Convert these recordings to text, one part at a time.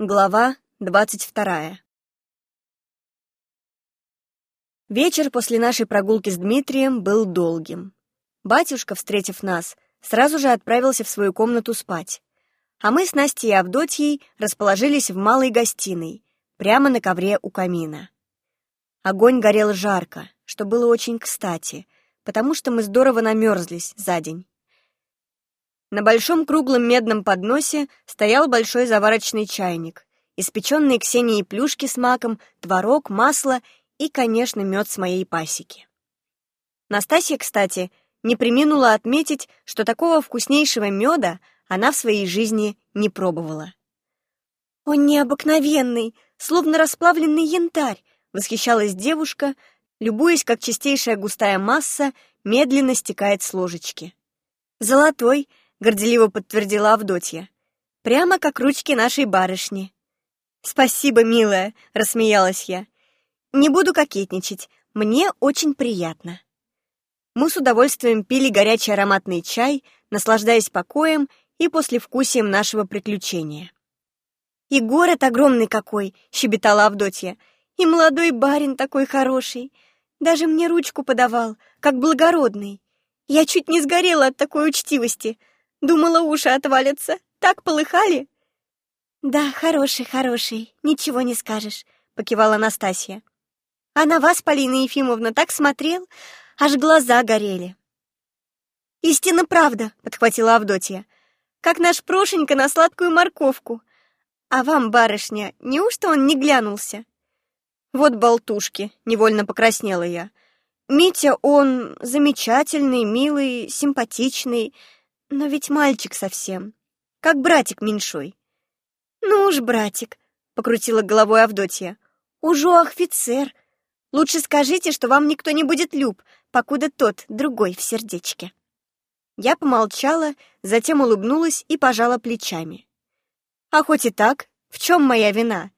Глава двадцать вторая Вечер после нашей прогулки с Дмитрием был долгим. Батюшка, встретив нас, сразу же отправился в свою комнату спать. А мы с Настей и Авдотьей расположились в малой гостиной, прямо на ковре у камина. Огонь горел жарко, что было очень кстати, потому что мы здорово намерзлись за день. На большом круглом медном подносе стоял большой заварочный чайник, испеченные Ксенией плюшки с маком, творог, масло и, конечно, мед с моей пасеки. Настасья, кстати, не приминула отметить, что такого вкуснейшего меда она в своей жизни не пробовала. «Он необыкновенный, словно расплавленный янтарь», — восхищалась девушка, любуясь, как чистейшая густая масса медленно стекает с ложечки. «Золотой», — горделиво подтвердила Авдотья. «Прямо как ручки нашей барышни». «Спасибо, милая», — рассмеялась я. «Не буду кокетничать, мне очень приятно». Мы с удовольствием пили горячий ароматный чай, наслаждаясь покоем и послевкусием нашего приключения. «И город огромный какой!» — щебетала Авдотья. «И молодой барин такой хороший! Даже мне ручку подавал, как благородный. Я чуть не сгорела от такой учтивости. Думала, уши отвалятся. Так полыхали?» «Да, хороший, хороший, ничего не скажешь», — покивала Настасья. «А на вас, Полина Ефимовна, так смотрел, аж глаза горели». «Истинно правда», — подхватила Авдотья, «как наш Прошенька на сладкую морковку. А вам, барышня, неужто он не глянулся?» «Вот болтушки», — невольно покраснела я. «Митя, он замечательный, милый, симпатичный, но ведь мальчик совсем, как братик меньшой. Ну уж, братик, покрутила головой Авдотья. Уже офицер. Лучше скажите, что вам никто не будет люб, покуда тот, другой в сердечке. Я помолчала, затем улыбнулась и пожала плечами. А хоть и так, в чем моя вина?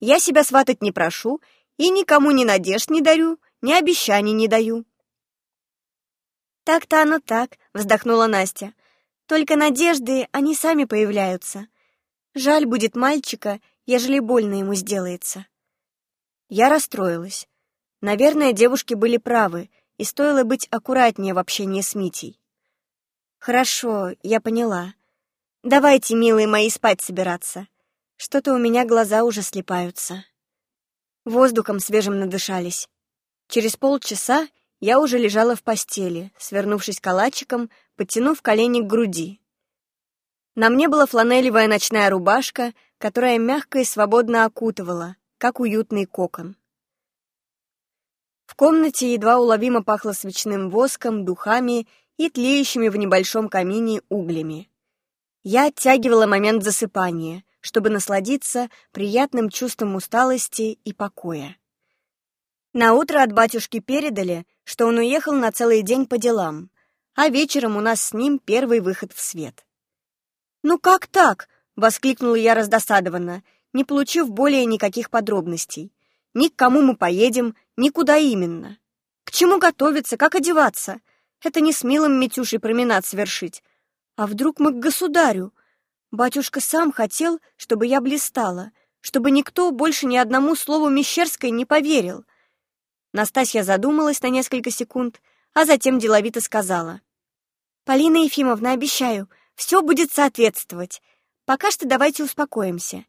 Я себя сватать не прошу и никому ни надежд не дарю, ни обещаний не даю. «Так-то оно так», — вздохнула Настя. «Только надежды, они сами появляются. Жаль будет мальчика, ежели больно ему сделается». Я расстроилась. Наверное, девушки были правы, и стоило быть аккуратнее в общении с Митей. «Хорошо, я поняла. Давайте, милые мои, спать собираться. Что-то у меня глаза уже слепаются». Воздухом свежим надышались. Через полчаса я уже лежала в постели, свернувшись калачиком, подтянув колени к груди. На мне была фланелевая ночная рубашка, которая мягко и свободно окутывала, как уютный кокон. В комнате едва уловимо пахло свечным воском, духами и тлеющими в небольшом камине углями. Я оттягивала момент засыпания, чтобы насладиться приятным чувством усталости и покоя. На утро от батюшки передали, что он уехал на целый день по делам, а вечером у нас с ним первый выход в свет. «Ну как так?» — воскликнула я раздосадованно, не получив более никаких подробностей. «Ни к кому мы поедем, ни куда именно. К чему готовиться, как одеваться? Это не с милым Митюшей променад совершить. А вдруг мы к государю? Батюшка сам хотел, чтобы я блистала, чтобы никто больше ни одному слову Мещерской не поверил. Настасья задумалась на несколько секунд, а затем деловито сказала. «Полина Ефимовна, обещаю, все будет соответствовать. Пока что давайте успокоимся.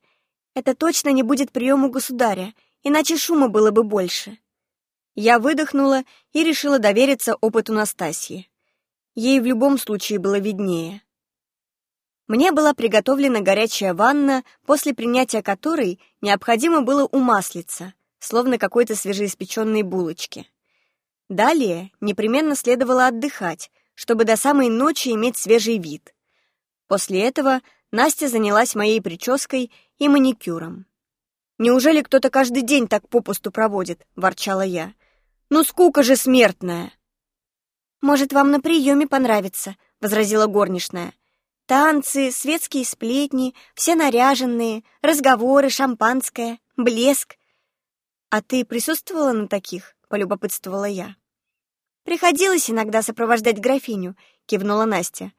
Это точно не будет прием у государя, иначе шума было бы больше». Я выдохнула и решила довериться опыту Настасьи. Ей в любом случае было виднее. Мне была приготовлена горячая ванна, после принятия которой необходимо было умаслиться, словно какой-то свежеиспеченной булочки. Далее непременно следовало отдыхать, чтобы до самой ночи иметь свежий вид. После этого Настя занялась моей прической и маникюром. «Неужели кто-то каждый день так попусту проводит?» — ворчала я. «Ну скука же смертная!» «Может, вам на приеме понравится», — возразила горничная. «Танцы, светские сплетни, все наряженные, разговоры, шампанское, блеск. «А ты присутствовала на таких?» — полюбопытствовала я. «Приходилось иногда сопровождать графиню», — кивнула Настя.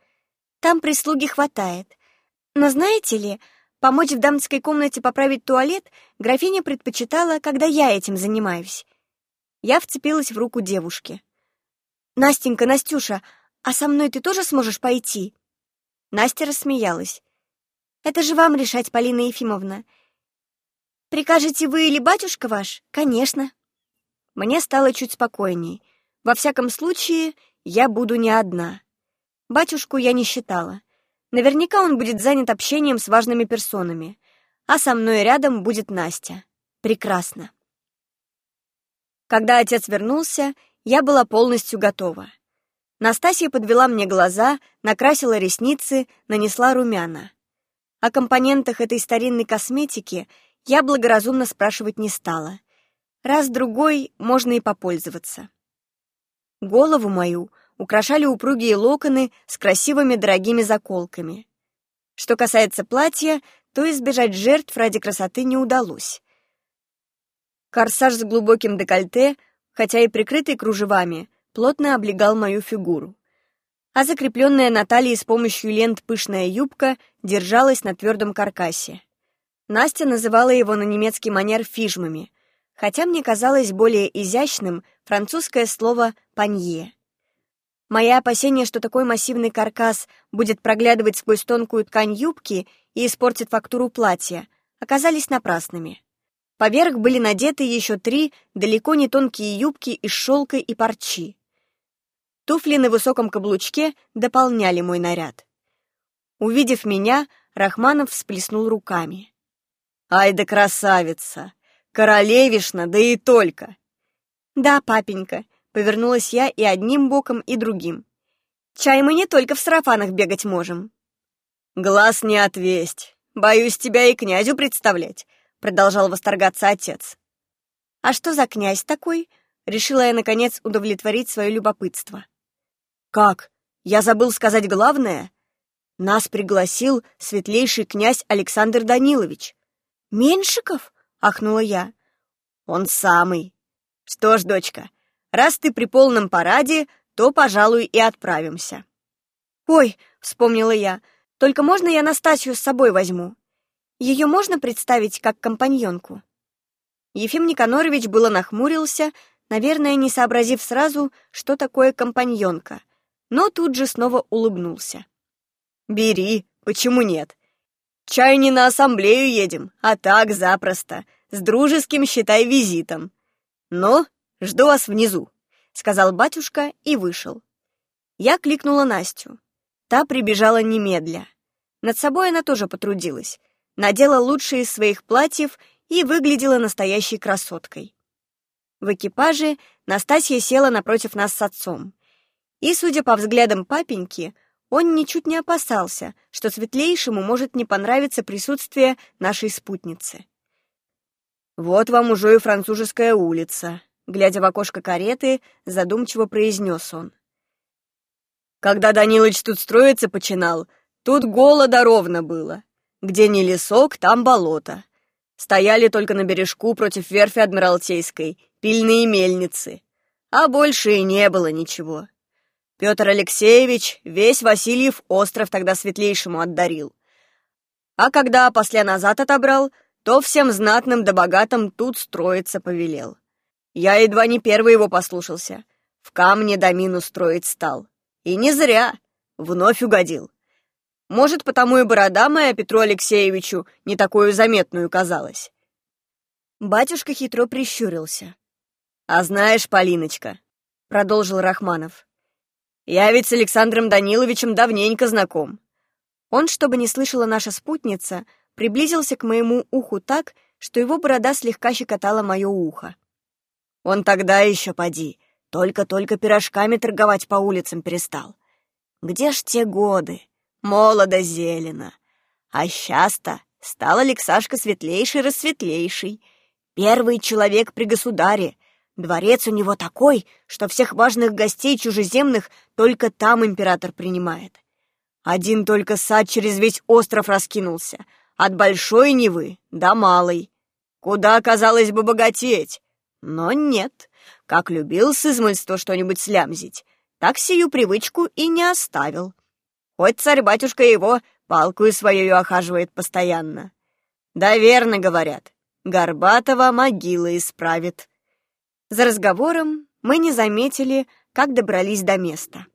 «Там прислуги хватает. Но знаете ли, Помочь в дамской комнате поправить туалет графиня предпочитала, когда я этим занимаюсь. Я вцепилась в руку девушки. «Настенька, Настюша, а со мной ты тоже сможешь пойти?» Настя рассмеялась. «Это же вам решать, Полина Ефимовна. Прикажете вы или батюшка ваш? Конечно». Мне стало чуть спокойней. Во всяком случае, я буду не одна. Батюшку я не считала. Наверняка он будет занят общением с важными персонами, а со мной рядом будет Настя. Прекрасно. Когда отец вернулся, я была полностью готова. Настасья подвела мне глаза, накрасила ресницы, нанесла румяна. О компонентах этой старинной косметики я благоразумно спрашивать не стала. Раз-другой можно и попользоваться. Голову мою — украшали упругие локоны с красивыми дорогими заколками. Что касается платья, то избежать жертв ради красоты не удалось. Корсаж с глубоким декольте, хотя и прикрытый кружевами, плотно облегал мою фигуру. А закрепленная на талии с помощью лент пышная юбка держалась на твердом каркасе. Настя называла его на немецкий манер фижмами, хотя мне казалось более изящным французское слово «панье». Мои опасения, что такой массивный каркас будет проглядывать сквозь тонкую ткань юбки и испортит фактуру платья, оказались напрасными. Поверх были надеты еще три далеко не тонкие юбки из шелка и парчи. Туфли на высоком каблучке дополняли мой наряд. Увидев меня, Рахманов всплеснул руками. «Ай да красавица! Королевишна, да и только!» «Да, папенька, Повернулась я и одним боком, и другим. Чай мы не только в сарафанах бегать можем. Глаз не отвесть. Боюсь тебя и князю представлять, продолжал восторгаться отец. А что за князь такой? Решила я, наконец, удовлетворить свое любопытство. Как? Я забыл сказать главное? Нас пригласил светлейший князь Александр Данилович. Меньшиков? Ахнула я. Он самый. Что ж, дочка, Раз ты при полном параде, то, пожалуй, и отправимся». «Ой», — вспомнила я, — «только можно я Настасью с собой возьму? Ее можно представить как компаньонку?» Ефим Никанорович было нахмурился, наверное, не сообразив сразу, что такое компаньонка, но тут же снова улыбнулся. «Бери, почему нет? Чай не на ассамблею едем, а так запросто, с дружеским, считай, визитом. Ну, «Жду вас внизу», — сказал батюшка и вышел. Я кликнула Настю. Та прибежала немедля. Над собой она тоже потрудилась. Надела лучшие из своих платьев и выглядела настоящей красоткой. В экипаже Настасья села напротив нас с отцом. И, судя по взглядам папеньки, он ничуть не опасался, что светлейшему может не понравиться присутствие нашей спутницы. «Вот вам уже и французская улица», Глядя в окошко кареты, задумчиво произнес он. Когда Данилыч тут строиться починал, тут голода ровно было. Где не лесок, там болото. Стояли только на бережку против верфи Адмиралтейской пильные мельницы. А больше и не было ничего. Петр Алексеевич весь Васильев остров тогда светлейшему отдарил. А когда после назад отобрал, то всем знатным да богатым тут строиться повелел. Я едва не первый его послушался. В камне домину строить стал. И не зря. Вновь угодил. Может, потому и борода моя Петру Алексеевичу не такую заметную казалась. Батюшка хитро прищурился. «А знаешь, Полиночка», — продолжил Рахманов, «я ведь с Александром Даниловичем давненько знаком». Он, чтобы не слышала наша спутница, приблизился к моему уху так, что его борода слегка щекотала мое ухо. Он тогда еще поди, только-только пирожками торговать по улицам перестал. Где ж те годы? Молодо зелено. А сейчас-то стал Алексашка светлейший-рассветлейший. Первый человек при государе. Дворец у него такой, что всех важных гостей чужеземных только там император принимает. Один только сад через весь остров раскинулся, от Большой Невы до Малой. Куда, казалось бы, богатеть? Но нет, как любил с измольства что-нибудь слямзить, так сию привычку и не оставил. Хоть царь-батюшка его Палку свою охаживает постоянно. Да верно говорят, Горбатова могила исправит. За разговором мы не заметили, как добрались до места.